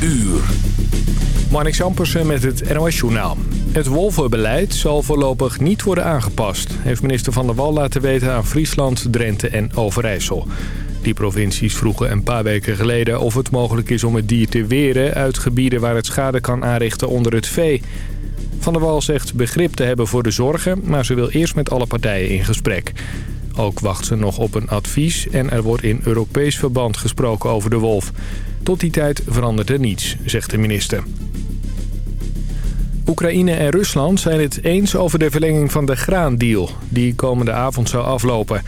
uur. Marnix Ampersen met het NOS Journaal. Het wolvenbeleid zal voorlopig niet worden aangepast... heeft minister Van der Wal laten weten aan Friesland, Drenthe en Overijssel. Die provincies vroegen een paar weken geleden of het mogelijk is om het dier te weren... uit gebieden waar het schade kan aanrichten onder het vee. Van der Wal zegt begrip te hebben voor de zorgen... maar ze wil eerst met alle partijen in gesprek. Ook wacht ze nog op een advies en er wordt in Europees verband gesproken over de wolf. Tot die tijd verandert er niets, zegt de minister. Oekraïne en Rusland zijn het eens over de verlenging van de graandeal... die komende avond zou aflopen.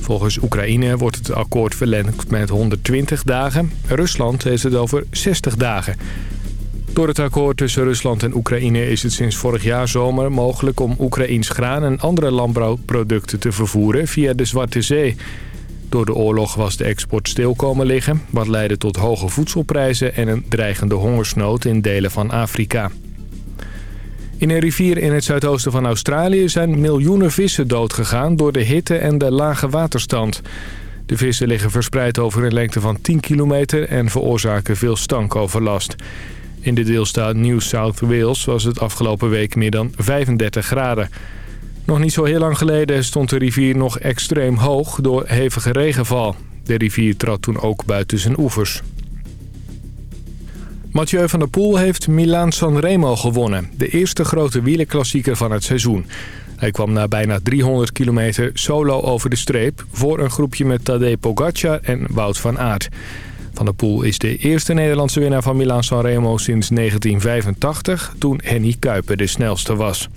Volgens Oekraïne wordt het akkoord verlengd met 120 dagen. Rusland heeft het over 60 dagen. Door het akkoord tussen Rusland en Oekraïne is het sinds vorig jaar zomer mogelijk om Oekraïns graan en andere landbouwproducten te vervoeren via de Zwarte Zee. Door de oorlog was de export stil komen liggen, wat leidde tot hoge voedselprijzen en een dreigende hongersnood in delen van Afrika. In een rivier in het zuidoosten van Australië zijn miljoenen vissen doodgegaan door de hitte en de lage waterstand. De vissen liggen verspreid over een lengte van 10 kilometer en veroorzaken veel stankoverlast. In de deelstaat New South Wales was het afgelopen week meer dan 35 graden. Nog niet zo heel lang geleden stond de rivier nog extreem hoog door hevige regenval. De rivier trad toen ook buiten zijn oevers. Mathieu van der Poel heeft Milaan Sanremo gewonnen. De eerste grote wielerklassieker van het seizoen. Hij kwam na bijna 300 kilometer solo over de streep... voor een groepje met Tadej Pogacar en Wout van Aert. Van der Poel is de eerste Nederlandse winnaar van Milaan Sanremo sinds 1985... toen Henny Kuiper de snelste was.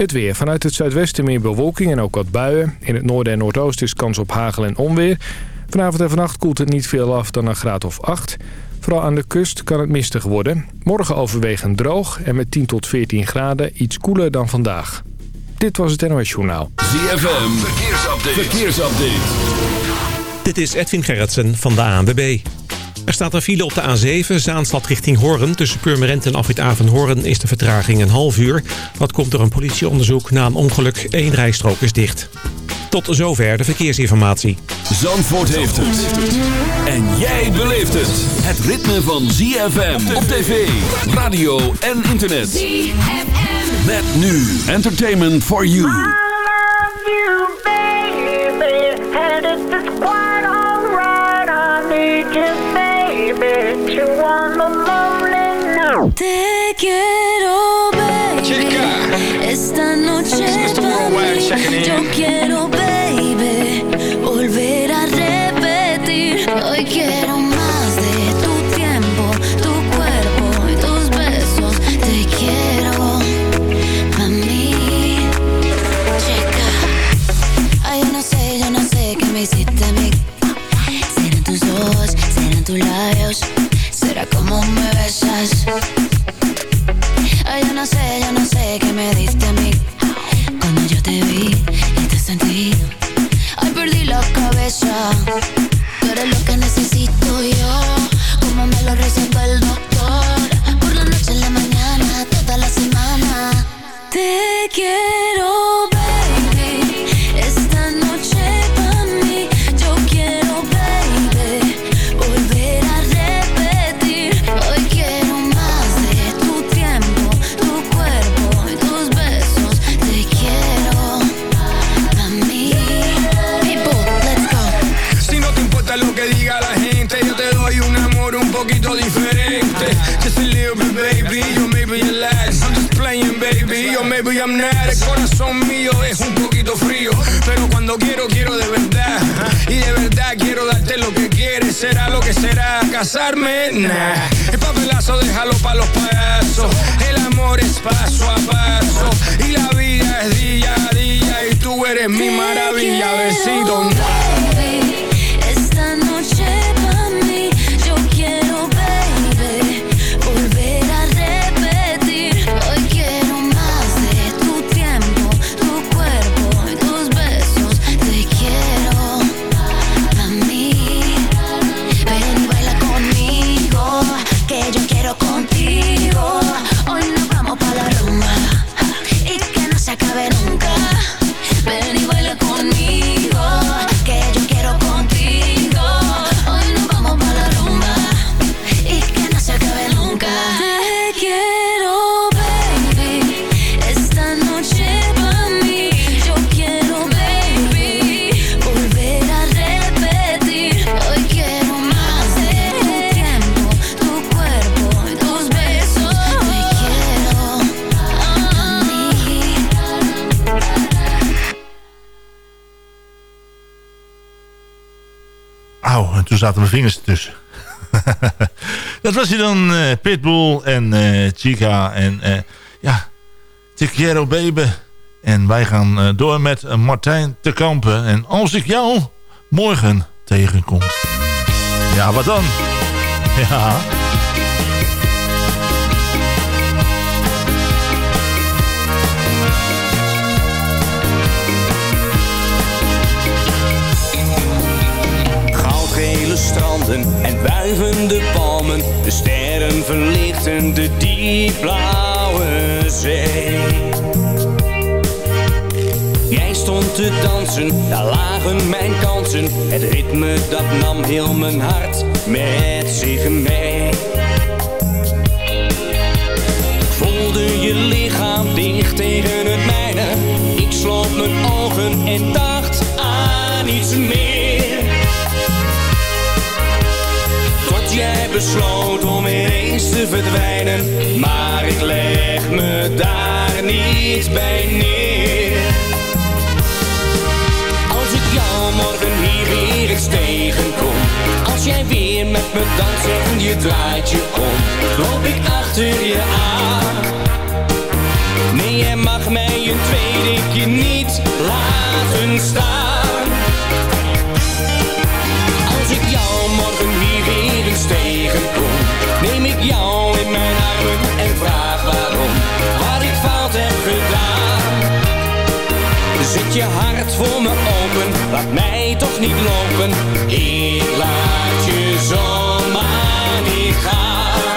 Het weer. Vanuit het zuidwesten meer bewolking en ook wat buien. In het noorden en noordoosten is kans op hagel en onweer. Vanavond en vannacht koelt het niet veel af dan een graad of 8. Vooral aan de kust kan het mistig worden. Morgen overwegend droog en met 10 tot 14 graden iets koeler dan vandaag. Dit was het NOS Journaal. ZFM. Verkeersupdate. Verkeersupdate. Dit is Edwin Gerritsen van de ANWB. Er staat een file op de A7, Zaanstad richting Hoorn. Tussen Purmerend en Afrit Hoorn is de vertraging een half uur. Dat komt door een politieonderzoek na een ongeluk. Eén rijstrook is dicht. Tot zover de verkeersinformatie. Zandvoort heeft het. En jij beleeft het. Het ritme van ZFM op tv, radio en internet. ZFM. Met nu Entertainment for You. I love you, baby. And it's quite alright. I need you, baby. You lonely now. Te quiero, baby. Chica. Esta noche Mr. mí. Yo quiero, baby, volver a repetir. Hoy quiero Será como me besas. Ay, yo no sé, yo no sé qué me diste a mí. Cuando yo te vi y te sentí. Ay, perdí la cabeza. Tú eres lo que necesito yo. Como me lo recetó el doctor. Por la noche, en la mañana, toda la semana. Te quiero, será lo que será. Casarme, nah. El papelazo déjalo pa' los payasos. El amor es paso a paso. Y la vida es día a día. Y tú eres mi maravilla, besito. Zaten mijn vingers ertussen. dat was hij dan, uh, Pitbull en uh, Chica en uh, ja, Te Quiero Baby. En wij gaan door met Martijn te Kampen. En als ik jou morgen tegenkom. Ja, wat dan? Ja... en wuivende palmen. De sterren verlichten de diepblauwe zee. Jij stond te dansen, daar lagen mijn kansen. Het ritme dat nam heel mijn hart met zich mee. voelde je lichaam dicht tegen het mijne. Ik sloot mijn ogen en dacht aan iets meer. Jij besloot om ineens te verdwijnen. Maar ik leg me daar niet bij neer. Als ik jou morgen hier weer eens tegenkom Als jij weer met me danst en je draait je om Loop ik achter je aan. Nee, jij mag mij een tweede keer niet laten staan tegenkom. Neem ik jou in mijn armen en vraag waarom. Wat ik fout heb gedaan. Zet je hart voor me open. Laat mij toch niet lopen. Ik laat je zomaar niet gaan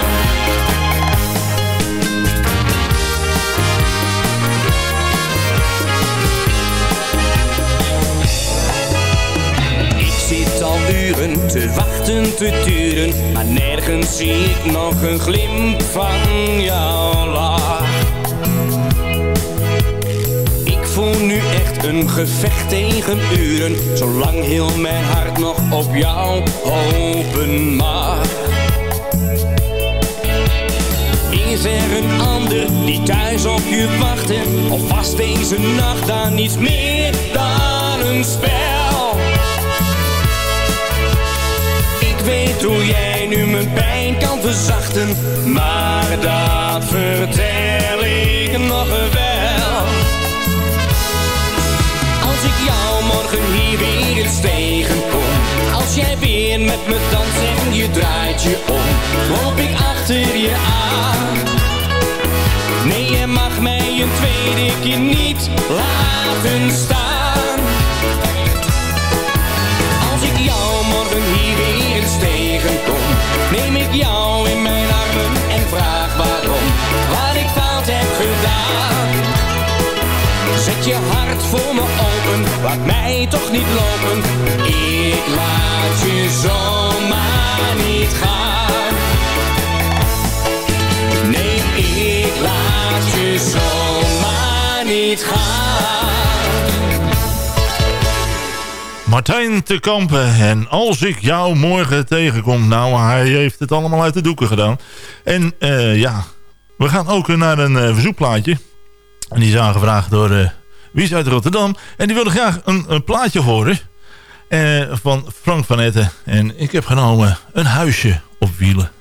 te wachten, te duren. Maar nergens zie ik nog een glimp van jouw lach. Ik voel nu echt een gevecht tegen uren Zolang heel mijn hart nog op jou hopen mag. Is er een ander die thuis op je wacht Of was deze nacht dan niets meer dan een spel hoe jij nu mijn pijn kan verzachten Maar dat vertel ik nog wel. Als ik jou morgen hier weer eens tegenkom Als jij weer met me danst en je draait je om Loop ik achter je aan. Nee, je mag mij een tweede keer niet laten staan Neem ik jou in mijn armen en vraag waarom. Wat ik fout heb gedaan. Zet je hart voor me open, laat mij toch niet lopen. Ik laat je zomaar niet gaan. Nee, ik laat je zomaar niet gaan Martijn te Kampen. En als ik jou morgen tegenkom... Nou, hij heeft het allemaal uit de doeken gedaan. En uh, ja, we gaan ook naar een uh, verzoekplaatje. En die is aangevraagd door uh, Wies uit Rotterdam. En die wilde graag een, een plaatje horen. van Frank van Etten. En ik heb genomen een huisje op wielen.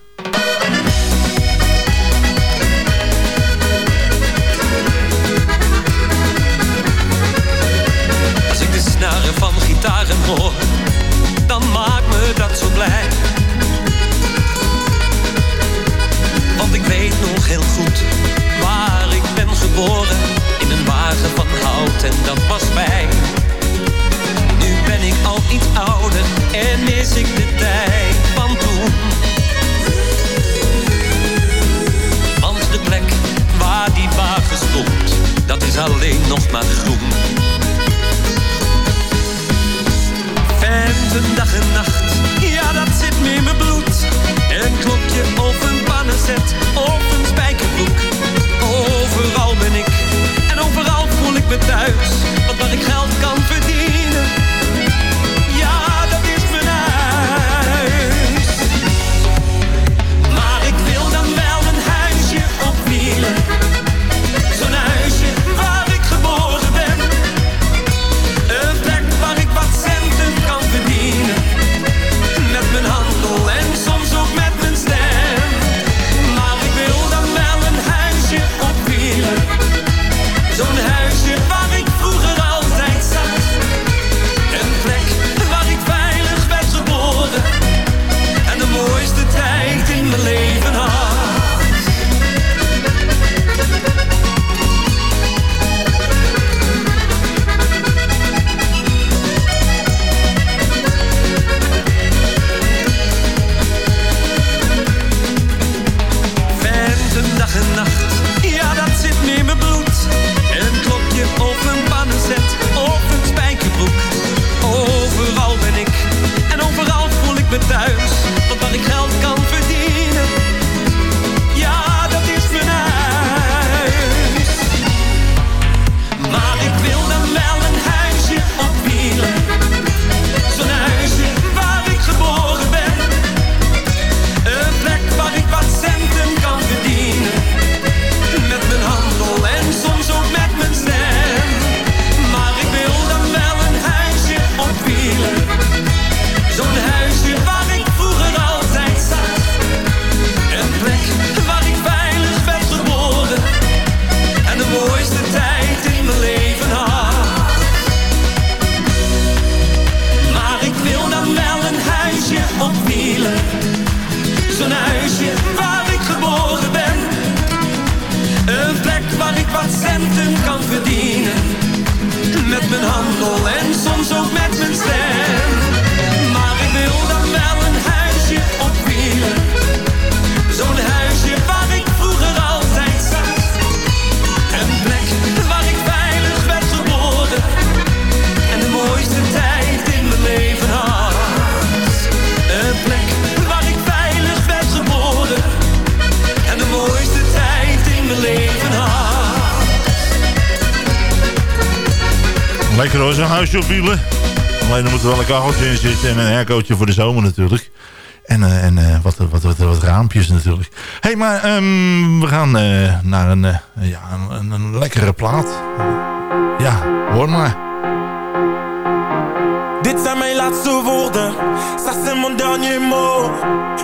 Er wel een kacheltje in zitten en een aircootje voor de zomer natuurlijk. En, eh, en eh, wat, wat, wat, raampjes natuurlijk. Hé, hey, maar ehm, we gaan eh, naar een, ja, een, een lekkere plaat. Ja, hoor maar. Dit zijn mijn laatste woorden, ça c'est mon dernier mot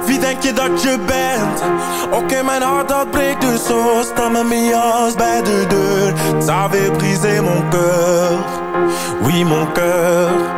Wie denk je dat je bent? Oké, mijn hart dat breekt dus zo Sta met jas bij de deur Ça avait brisé mon cœur Oui, mon cœur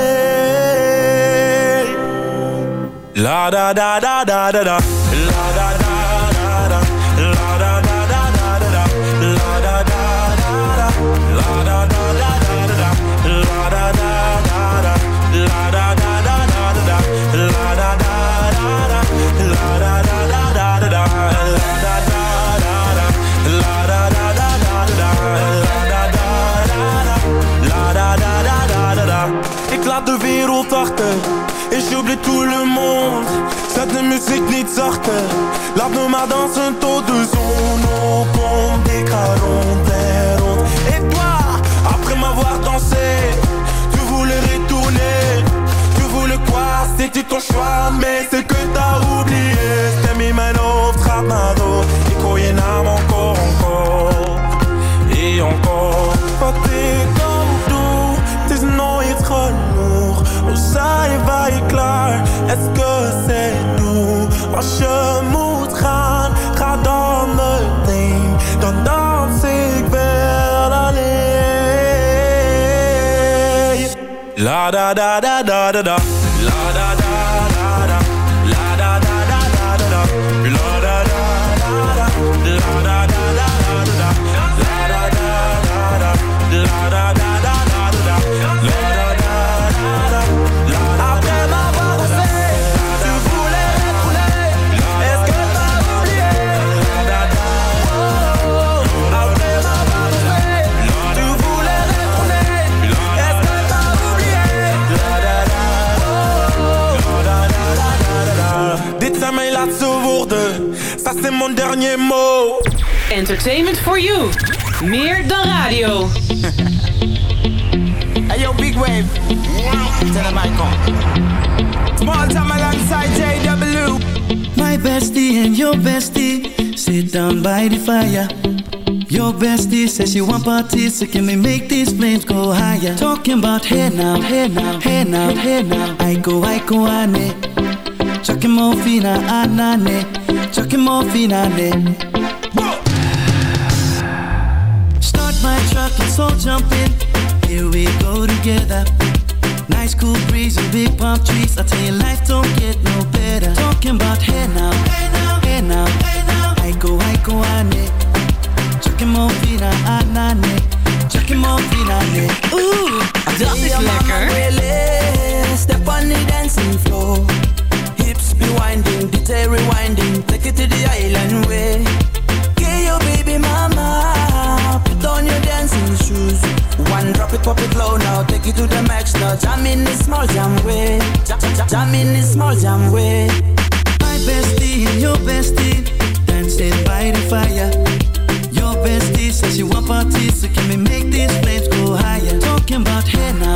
La da da da da da da La da da da da La da da da da da da La da da da da La da da da da da La da da da da La da da da da da La da da da da La da da da da da La da da da da La da da da da da La da da da La da da da da da Ik laat de wereld achter tout le monde. Zet de muziek niet zachter Laat me maar dansen tot de zon opkomt Ik ga rond en rond Et toi, après m'avoir dansé Tu voulais retourner. Tu voulais quoi, c'était ton choix Mais c'est que t'as oublié. Stem in mijn hoofd gaat door Ik encore, encore. Et encore. Wat ik Hoe saai waar je klaar, que c'est tout Als je moet gaan, ga dan meteen. Dan dans ik wel alleen. La da da da da da da Entertainment for you. Meer dan radio. Hey yo, big wave. Tell them I come. Small time alongside JW. My bestie and your bestie sit down by the fire. Your bestie says she want parties, so can we make these flames go higher? Talking about hey now, hey now, hey now, hey now. I go, I go, ane. Chucking more fina, anane. Chucking more fina, ne. Let's jump in. Here we go together. Nice cool breeze and big palm trees. I tell you, life don't get no better. Talking about hey now, hey now, hey now, hey now. I go, I go. Chucking more fina, anane. Chucking more fina, ne. Oeh, dat is lekker. Step on the dancing floor. Hips be winding, detail rewinding. Take it to the island way. Drop it, pop it low now. Take it to the max now. Jam in the small jam way. Jam, jam, jam in the small jam way. My bestie and your bestie dancing by the fire. Your bestie says she want parties, so can we make these flames go higher? Talking about hey now,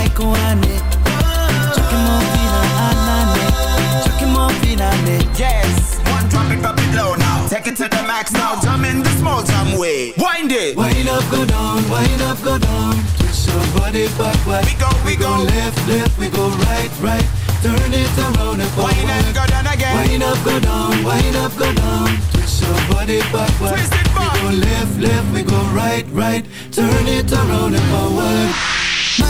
go, ane. Chucking more fina, anane. Chucking more fina, ane. Yes, one drop it, drop it low now. Take it to the max now, jump in the small jam way. Wind it. Wind up, go down, wind up, go down. Twist your body backward. We go, we go. left, left, we go right, right. Turn it around and forward. Wind and go down again. Wind up, go down, wind up, go down. Twist your body backward. Twist it back. We go left, left, we go right, right. Turn it around and forward.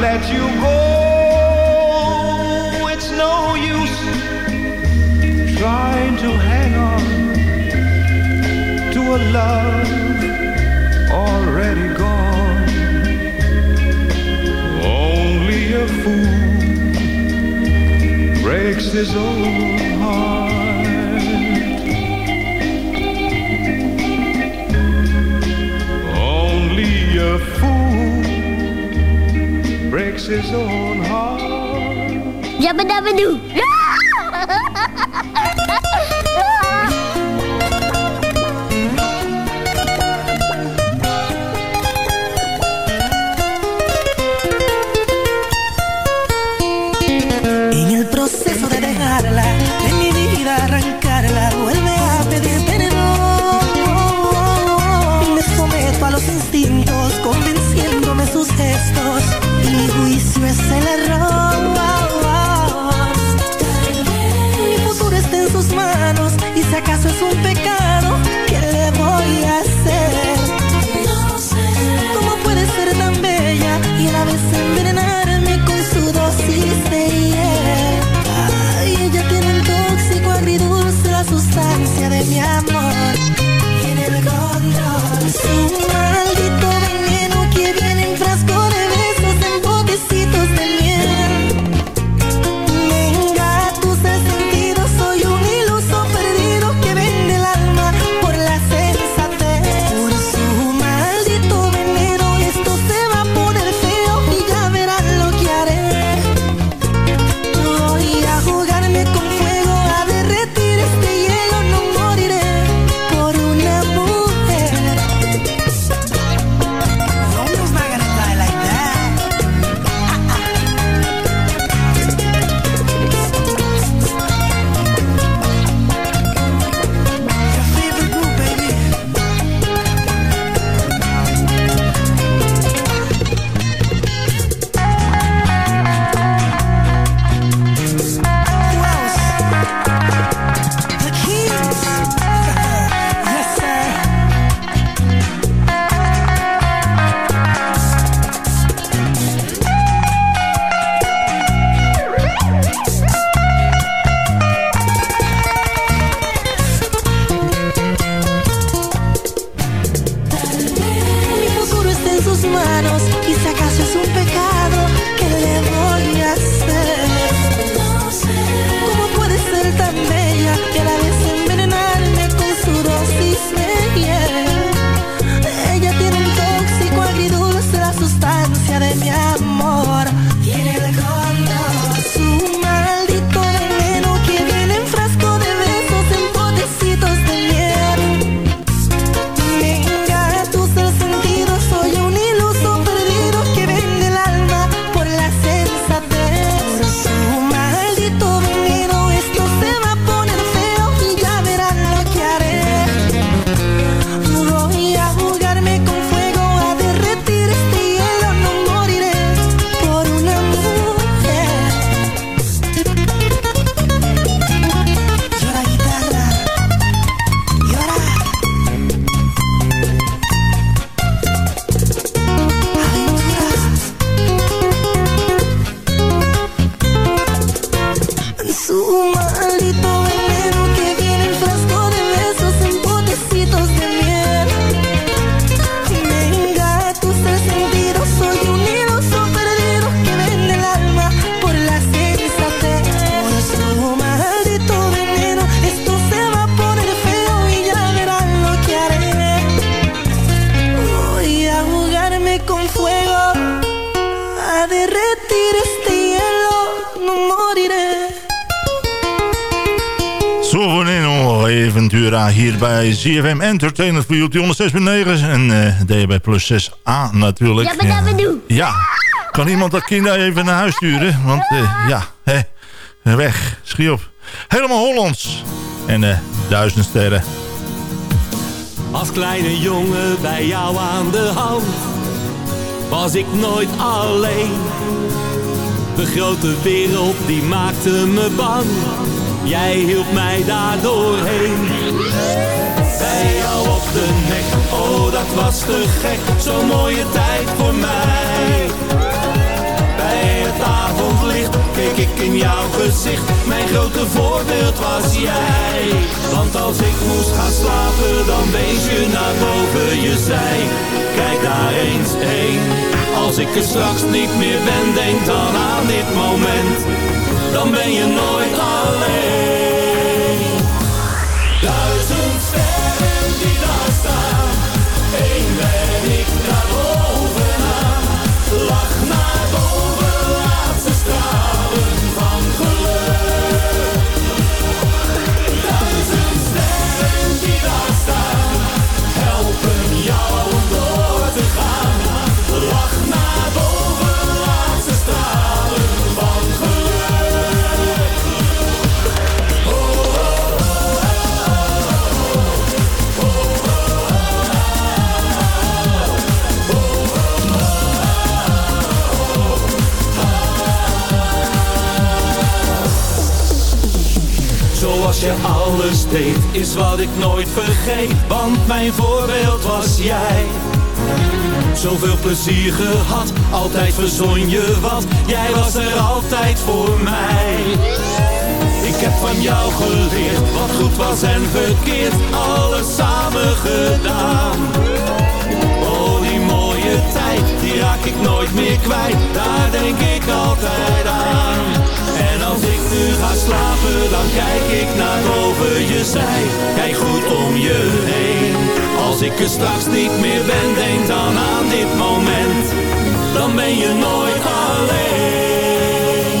Let you go. It's no use trying to hang on to a love already gone. Only a fool breaks his own heart. Breaks his own heart. Jabba dabba doo. hier bij ZFM Entertainment voor YouTube 106.9 en eh DHB plus 6a natuurlijk. Jabba dabba doe. Ja, kan iemand dat kind even naar huis sturen? Want eh, ja, hè, weg, schiet op. Helemaal Hollands. En eh duizend sterren. Als kleine jongen bij jou aan de hand was ik nooit alleen. De grote wereld die maakte me bang. Jij hielp mij daar de nek, oh dat was te gek. Zo'n mooie tijd voor mij. Bij het avondlicht keek ik in jouw gezicht. Mijn grote voorbeeld was jij. Want als ik moest gaan slapen, dan wees je naar boven je zij. Kijk daar eens heen. Als ik er straks niet meer ben, denk dan aan dit moment. Dan ben je nooit alleen. Duizend sterren wat ik nooit vergeet. Want mijn voorbeeld was jij. Zoveel plezier gehad, altijd verzon je wat. Jij was er altijd voor mij. Ik heb van jou geleerd, wat goed was en verkeerd. Alles samen gedaan. Die raak ik nooit meer kwijt. Daar denk ik altijd aan. En als ik nu ga slapen, dan kijk ik naar boven je zij. Kijk goed om je heen. Als ik er straks niet meer ben, denk dan aan dit moment. Dan ben je nooit alleen.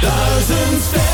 Duizend sterren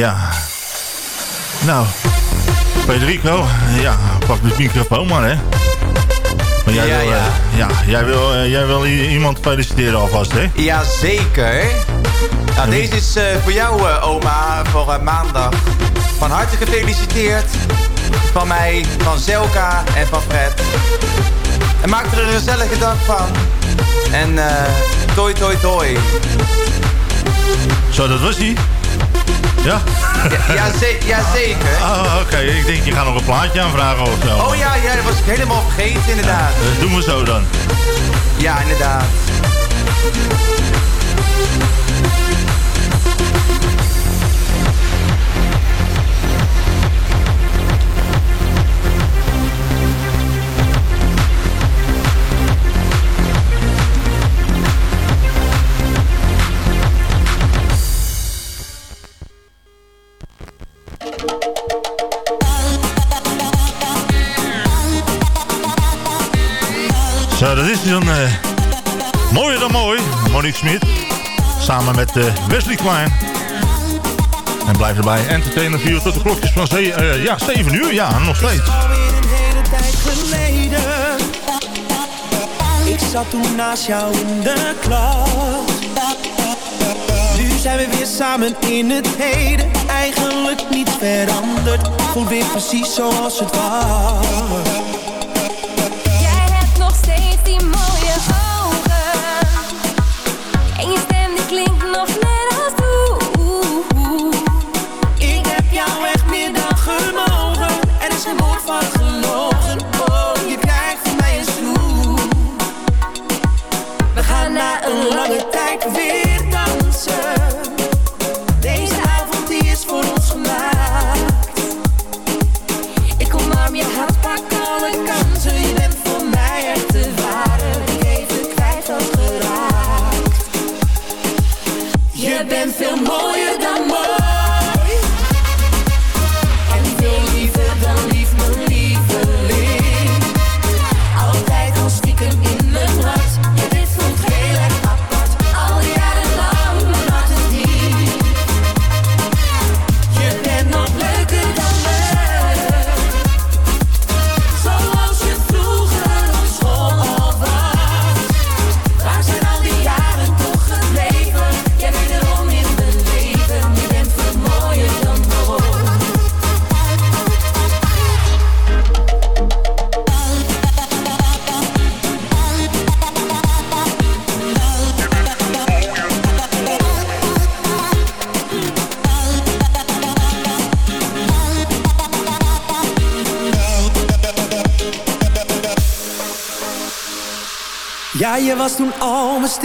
ja. Nou, Federico, ja, pak de microfoon maar, hè. Maar jij Ja, wil, ja. eh, ja, jij wil, eh, jij wil iemand feliciteren alvast, hè? Jazeker. Nou, deze is eh, voor jou, oma, voor maandag. Van harte gefeliciteerd. Van mij, van Zelka en van Fred. En maak er een gezellige dag van. En toi toi toi. Zo, dat was hij. Ja? Ja, ja, ze- jazeker. Oh, oké. Ik denk, je gaat nog een plaatje aanvragen of zo. Oh ja, ja, dat was ik helemaal vergeten inderdaad. Dat doen we zo dan. Ja, inderdaad. Nou, dat is dan uh, mooier dan mooi. Monique Smit. Samen met uh, Wesley Klein. En blijf erbij. Entertainer view tot de klokjes van uh, ja, 7 uur. Ja, nog steeds. Ik zat toen naast jou in de klas. Nu zijn we weer samen in het heden. Eigenlijk niets veranderd. Voelt weer precies zoals het was.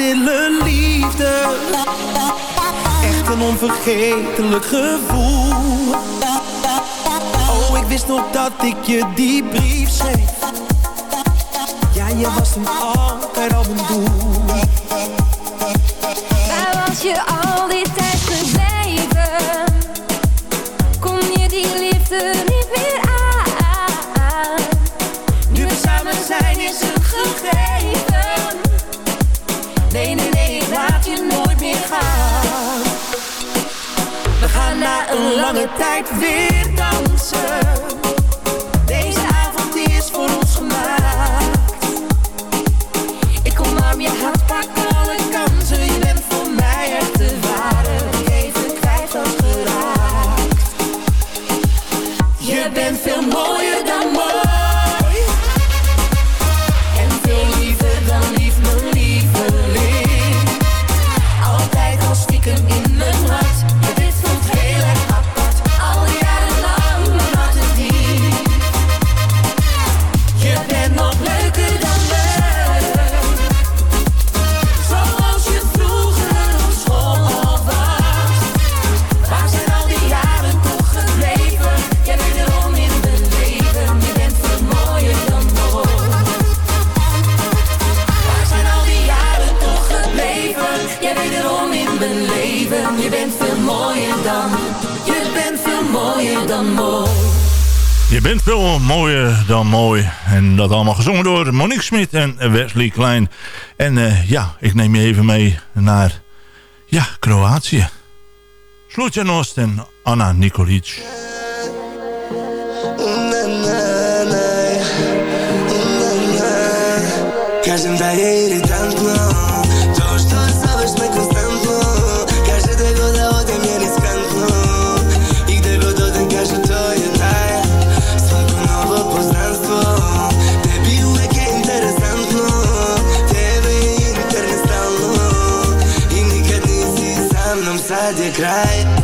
stille liefde. Echt een onvergetelijk gevoel. Oh, ik wist nog dat ik je die brief schreef. Ja, je was toen altijd al mijn doel. Waar was je al dit na een lange tijd weer dansen. Deze avond is voor. Mooier dan mooi. En dat allemaal gezongen door Monique Smit en Wesley Klein. En eh, ja, ik neem je even mee naar ja, Kroatië. Slutja Nost en Anna Nikolic. right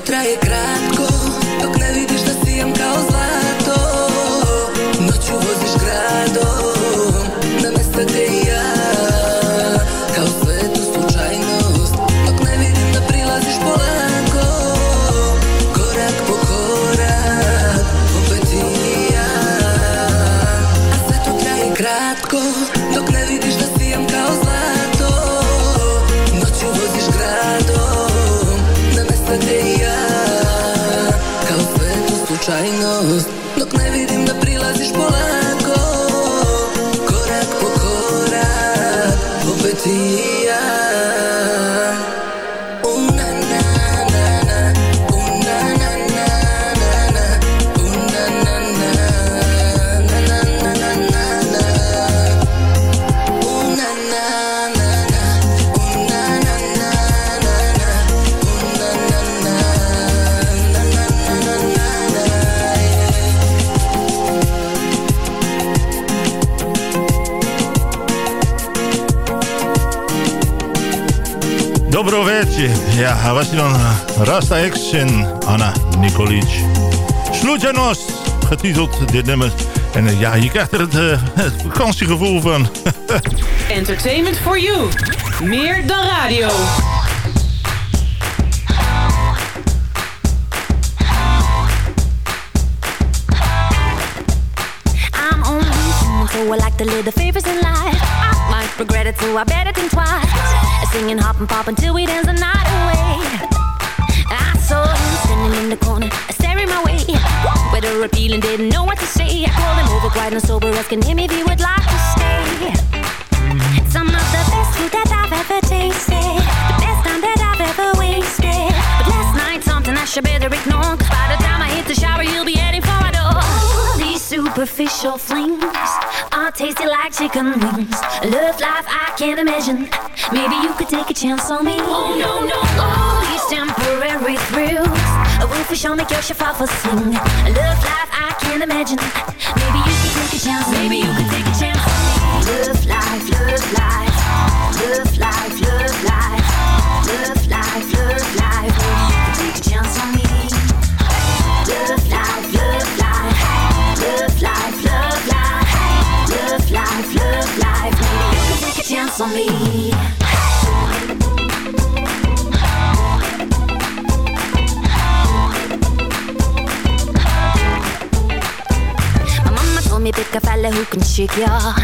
traje Ja, hij was hier dan eh, Rasta X en Anna Nikolic. Sluitjanost, getiteld dit nummer. En eh, ja, je krijgt er het, eh, het vakantiegevoel van. Entertainment for you. Meer dan radio. I'm only human, so I like the little favors in life. I might regret it, so I better think twice. Singing, hop and pop until we dance the night away. I saw him standing in the corner, staring my way. Whether appealing, didn't know what to say. I called him over, quiet and sober, asking him if he would like to stay. Some of the best food that I've ever tasted, the best time that I've ever wasted. But last night, something I should better ignore. By the time I hit the shower, you'll be heading for my door. These superficial flings are tasty like chicken wings. Love life, I can't imagine. Maybe you could take a chance on me. Oh no, no, oh. These temporary thrills. A wolfish will make your chef off a sing. Love life, I can't imagine. Maybe you could take a chance. Maybe you shake ya.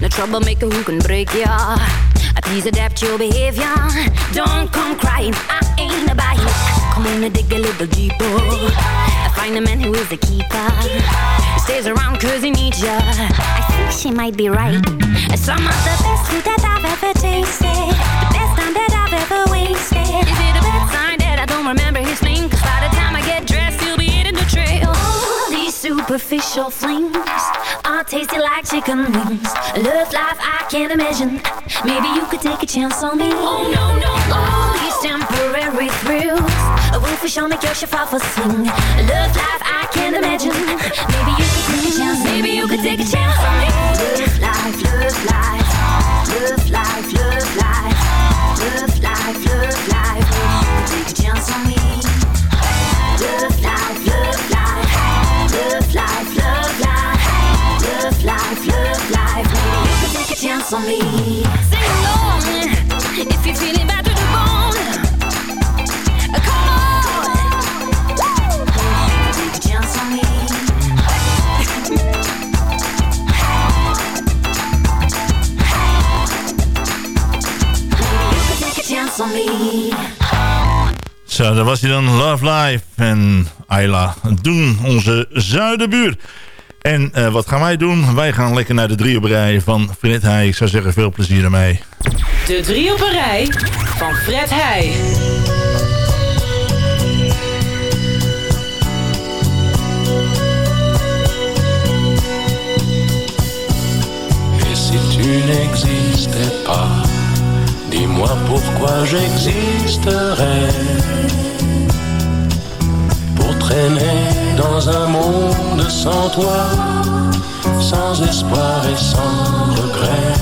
No troublemaker who can break ya. Uh, please adapt your behavior. Don't come crying. I ain't about you. Come on and dig a little deeper. I find a man who is a keeper. He stays around cause he needs ya. I think she might be right. Uh, some of the best food that I've ever tasted. The best time that I've ever wasted. Is it a bad sign that I don't remember his name? Cause by the time I get dressed, he'll be hitting the trail. These superficial flings tasty like chicken wings. Love life, I can't imagine. Maybe you could take a chance on me. Oh no, no, oh. These temporary thrills. A wolfish will make your chef off a sing. Love life, I can't imagine. Maybe you could take a chance. Maybe you could take a chance on me. Love life, love life. Love life, love life. Love life, love life. Maybe you could take a chance on me. Love me. Zo, daar was hij dan. Love Life en Ayla doen onze zuidenbuur. En eh, wat gaan wij doen? Wij gaan lekker naar de drie op rij van Frit Heij. Ik zou zeggen, veel plezier ermee. De drie op een rij van Fred Heij. Et si tu n'existais pas, dis-moi pourquoi j'existerais. Pour traîner dans un monde sans toi, sans espoir et sans regret.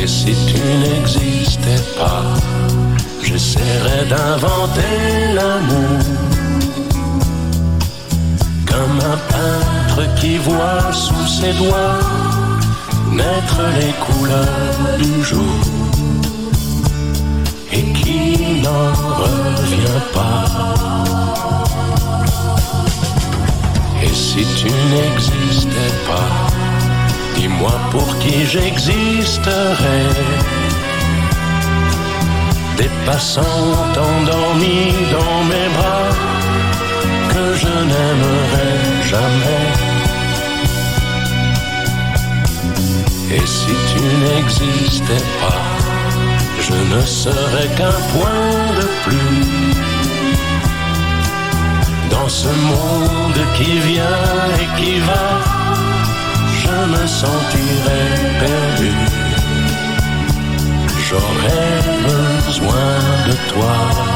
Et si tu n'existais pas, j'essaierais d'inventer l'amour. Comme un peintre qui voit sous ses doigts naître les couleurs du jour n'en revient pas. Et si tu n'existais pas, dis-moi pour qui j'existerais. Des passants endormis dans mes bras que je n'aimerais jamais. Et si tu n'existais pas, je ne serais qu'un point de plus dans ce monde qui vient et qui va. Je me sentirais perdu. J'aurais besoin de toi.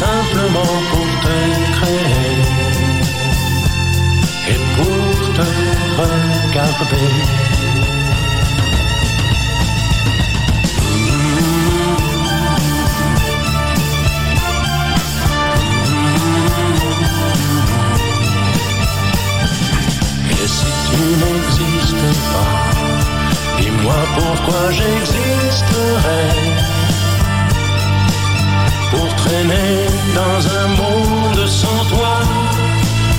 simplement pour te créer et pour te regarder. Et si tu n'existais pas, Dis-moi pourquoi j'existerais Dans un monde sans toi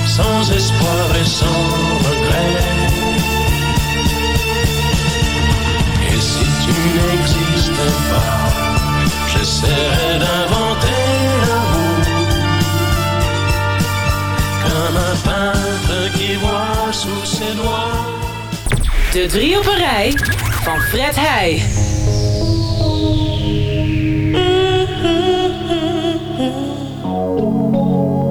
Sans espoir et sans regret. Et si tu n'existais pas J'essaierais d'inventer l'amour. Comme un peintre qui voit sous ses doigts. De drie op een rij van Fred Heij. Oh, oh, oh.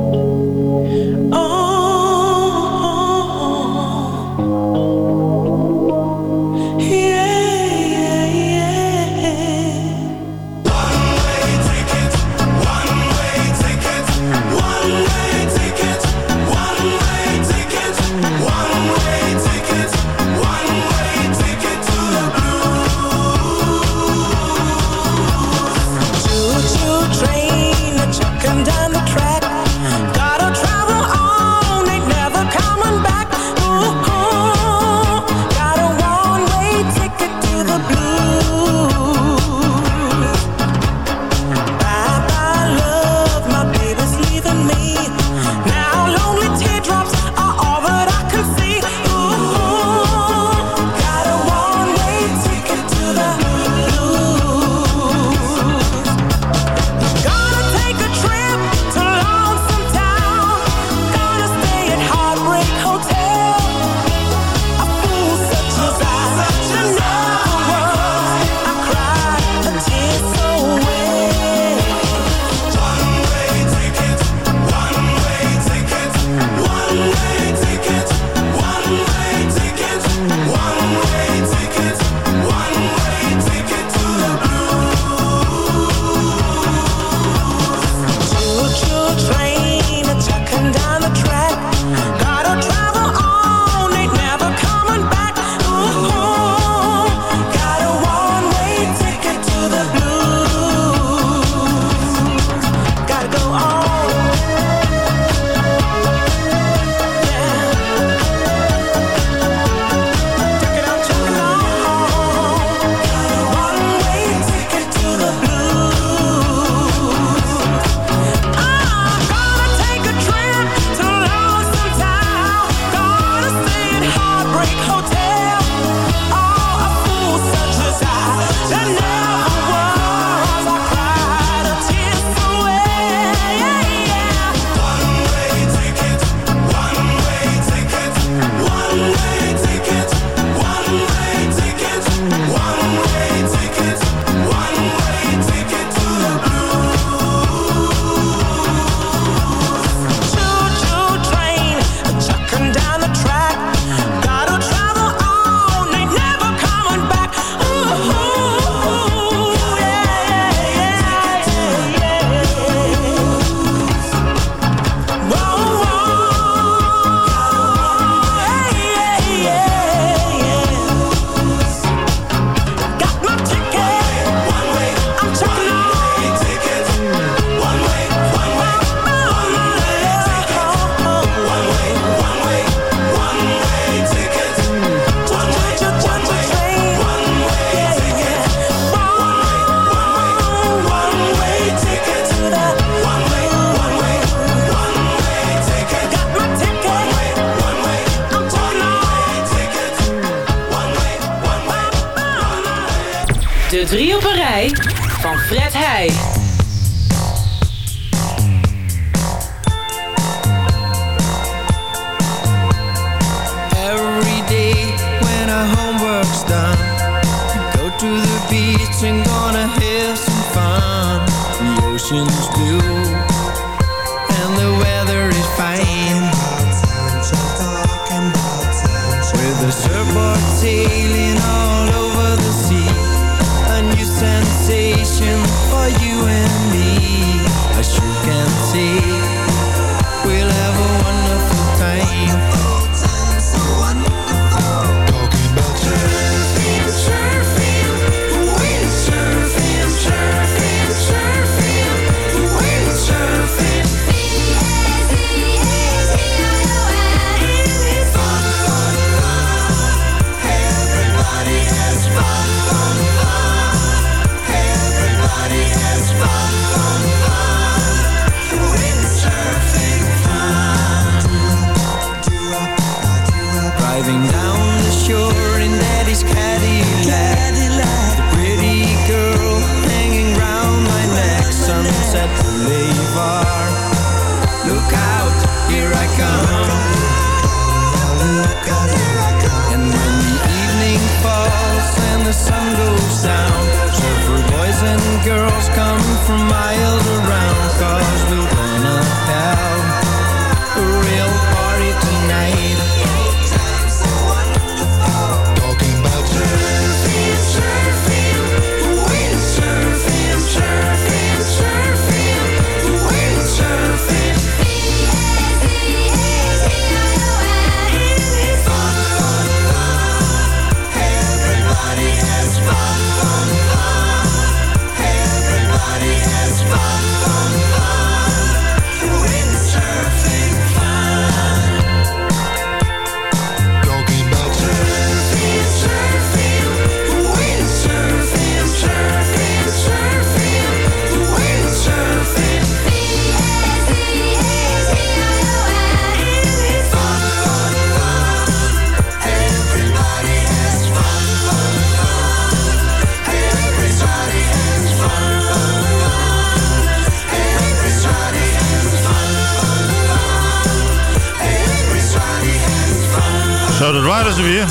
Waren ze weer.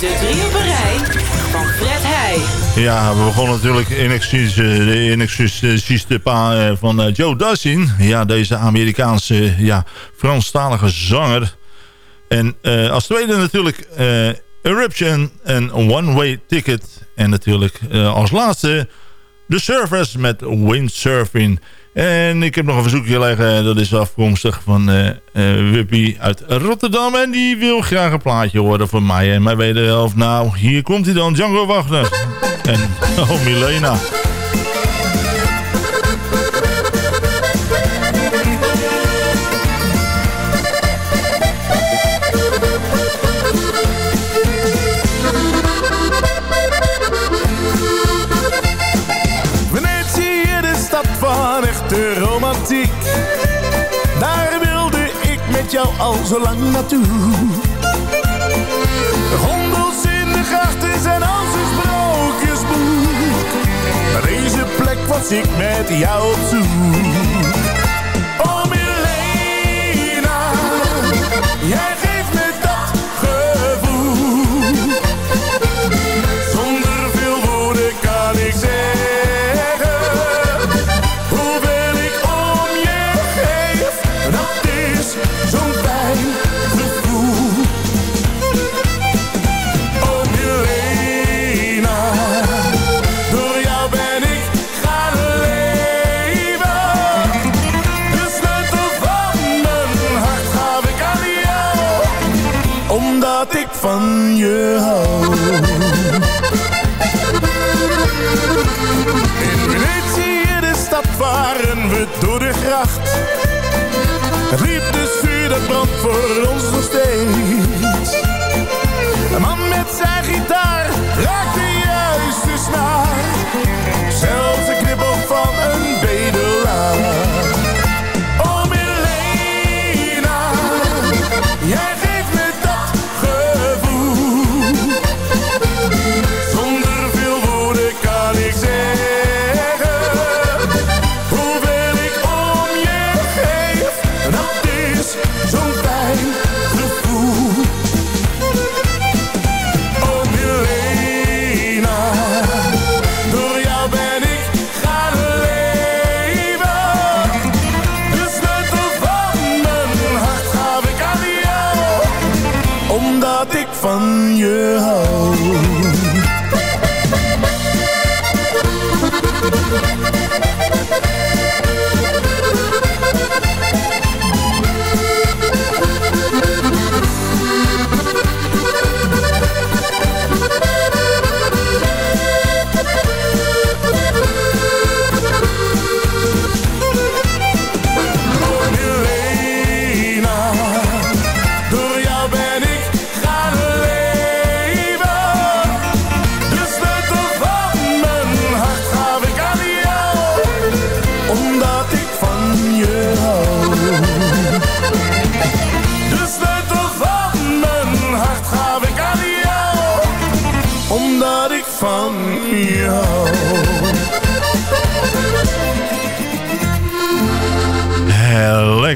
De drie op een rij van Fred Heij. Ja, we begonnen natuurlijk in excuus, eh, de in excuus de pa eh, van eh, Joe Dassin. Ja, deze Amerikaanse, ja, Franstalige zanger. En als tweede natuurlijk eh, Eruption en One Way Ticket. En natuurlijk als laatste The Surfers met Windsurfing. En ik heb nog een verzoekje liggen. Dat is afkomstig van Wuppie uit Rotterdam. En die wil graag een plaatje horen van mij en mijn wederhelft. Nou, hier komt hij dan, Django Wagner. en oh, Milena. Zo lang naartoe. De gondels in de grachten zijn als een sprookjesboek. Deze plek was ik met jou op zoek. Gracht. Het liefdesvuur dat brandt voor ons nog steeds.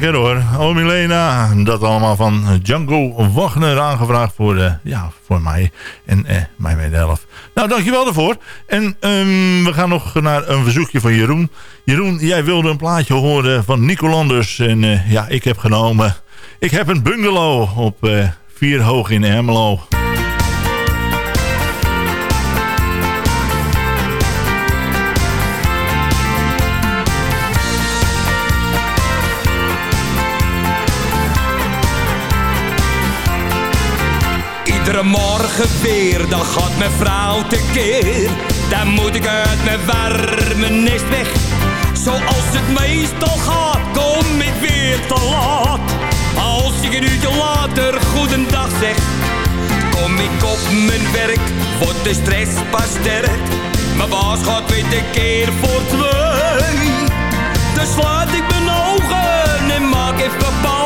Lekker hoor. Oh Milena, dat allemaal van Django Wagner aangevraagd voor, eh, ja, voor mij en eh, mij mezelf. Nou, dankjewel daarvoor. En ehm, we gaan nog naar een verzoekje van Jeroen. Jeroen, jij wilde een plaatje horen van Nico Landers. En eh, ja, ik heb genomen. Ik heb een bungalow op eh vier hoog in Ermelo. Morgen weer, dan gaat mijn vrouw tekeer. Dan moet ik uit mijn warme nest weg. Zoals het meestal gaat, kom ik weer te laat. Als ik een uurtje later goedendag zeg. Kom ik op mijn werk, wordt de stress pas sterk. Mijn baas gaat weer tekeer voor twee. Dan sluit ik mijn ogen en maak even pauze.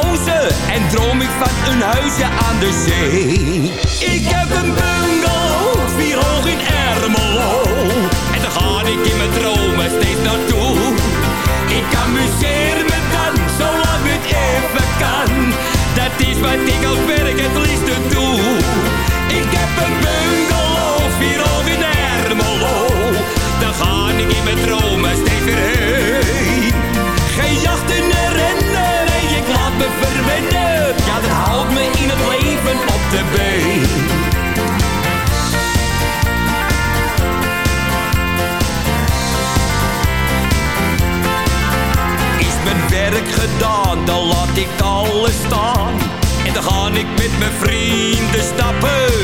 En droom ik van een huisje aan de zee. Ik heb een bungalow, vier hoog in Ermelo. En daar ga ik in mijn dromen steeds naartoe. Ik amuseer me dan, zolang het even kan. Dat is wat ik als werk het liefste doe. Ik heb een bungalow, vier hoog in Ermelo. Daar ga ik in mijn dromen steeds weer heen. En dan ga ik met mijn vrienden stappen.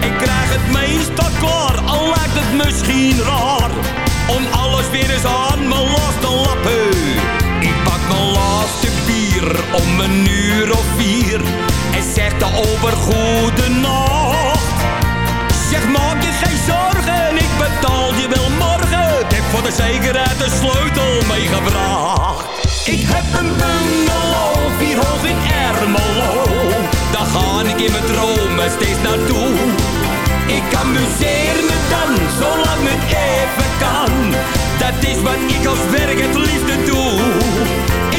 Ik krijg het meestal klaar, al lijkt het misschien raar. Om alles weer eens aan me los te lappen. Ik pak mijn laatste bier om een uur of vier. En zeg de ober goede nacht. Zeg maak je geen zorgen, ik betaal je wel morgen. Ik heb voor de zekerheid de sleutel meegebracht. Ik heb een bungalow, vier hoog in Ermelo. Daar ga ik in mijn dromen steeds naartoe. Ik amuseer me dan, zolang het even kan. Dat is wat ik als werk het liefste doe.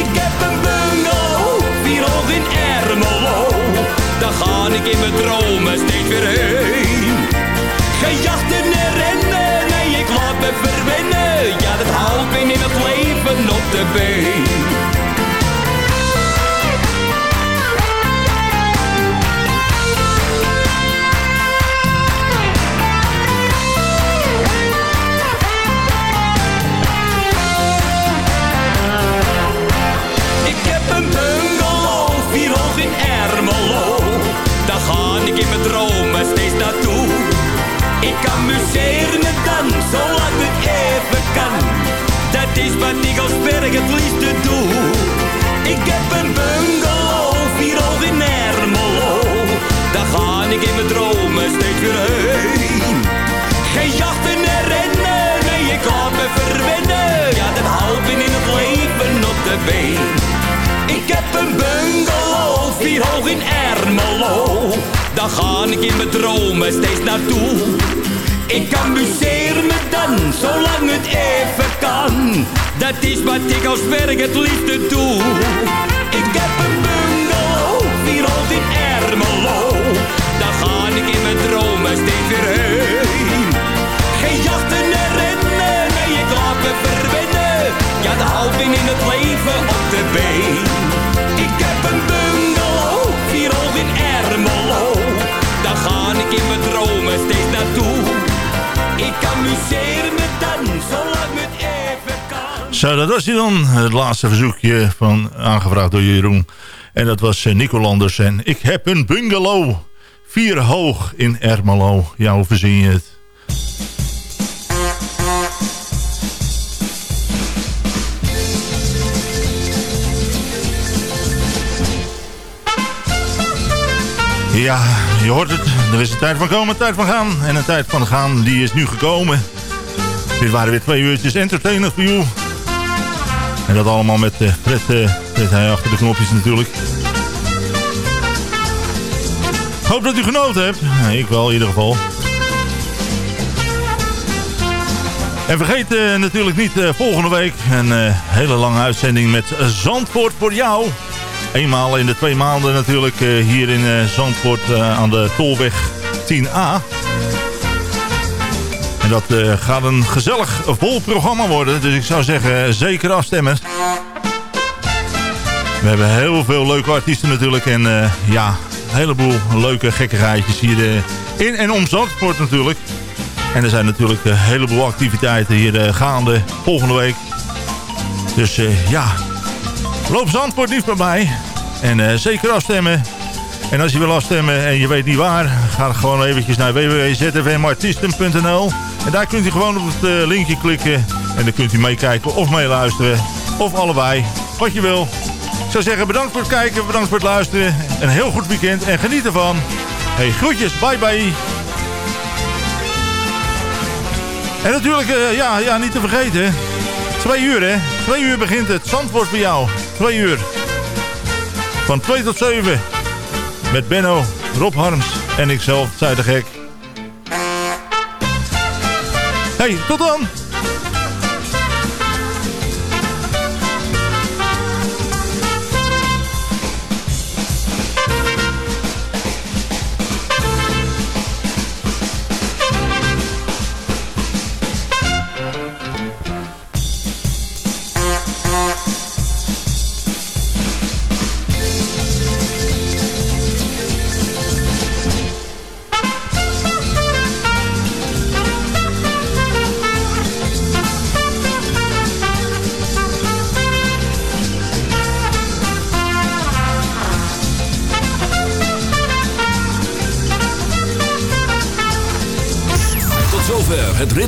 Ik heb een bungalow, vier hoog in Ermelo. Daar ga ik in mijn dromen steeds weer heen. Geen jachten en rennen, nee, ik laat me verwennen. Ja, dat houdt me in het leven op de been. Ik heb een bungalow, vier hoog in Ermelo. Daar ga ik in mijn dromen steeds naartoe. Ik amuseer me dan, zolang Dat is wat ik als werk het liefste doe. Ik heb een bungalow, vier hoog in Ermelo. Daar ga ik in mijn dromen steeds weer heen. Geen jachten en rennen, nee, ik laat me verwennen. Ja, dat houdt me in het leven op de been. Ik heb een bungalow, vier hoog in Ermelo. Daar ga ik in mijn dromen steeds naartoe. Ik amuseer me dan, zolang het even kan. Dat is wat ik als werk het liefste doe. Ik heb een bungalow, vier hoog in Ermelo. Daar ga ik in mijn dromen steeds weer heen. Geen jachten en rennen, nee, ik laat me verwennen. Ja, de houding in het leven op de been. Ik heb een bungalow, vier hoog in Ermelo. Daar ga communiceren met dan, zolang het even kan. Zo, dat was hij dan. Het laatste verzoekje van, aangevraagd door Jeroen. En dat was eh, Nico Landers. En ik heb een bungalow. Vier hoog in Ermelo. Ja, hoe verzin je het? Ja, je hoort het. Er is een tijd van komen, een tijd van gaan. En een tijd van gaan, die is nu gekomen. Dit waren weer twee uurtjes entertainment voor you. En dat allemaal met uh, Fred, uh, Fred achter de knopjes natuurlijk. Hoop dat u genoten hebt. Ik wel in ieder geval. En vergeet uh, natuurlijk niet volgende week een hele lange uitzending met Zandvoort voor jou. Eenmaal in de twee maanden natuurlijk hier in Zandvoort aan de Tolweg 10A. En dat gaat een gezellig vol programma worden. Dus ik zou zeggen, zeker afstemmen. We hebben heel veel leuke artiesten natuurlijk. En ja, een heleboel leuke gekkigheidjes hier in en om Zandvoort natuurlijk. En er zijn natuurlijk een heleboel activiteiten hier gaande volgende week. Dus ja, loop Zandvoort niet voorbij. En zeker afstemmen. En als je wil afstemmen en je weet niet waar, ga gewoon eventjes naar www.zfmartiesten.nl en daar kunt u gewoon op het uh, linkje klikken. En dan kunt u meekijken of meeluisteren. Of allebei. Wat je wil. Ik zou zeggen bedankt voor het kijken. Bedankt voor het luisteren. Een heel goed weekend. En geniet ervan. Hey, groetjes. Bye bye. En natuurlijk, uh, ja, ja, niet te vergeten. Twee uur, hè. Twee uur begint het. Zandvoort voor jou. Twee uur. Van 2 tot 7. Met Benno, Rob Harms en ikzelf, Zij de Gek. Hey, tot dan!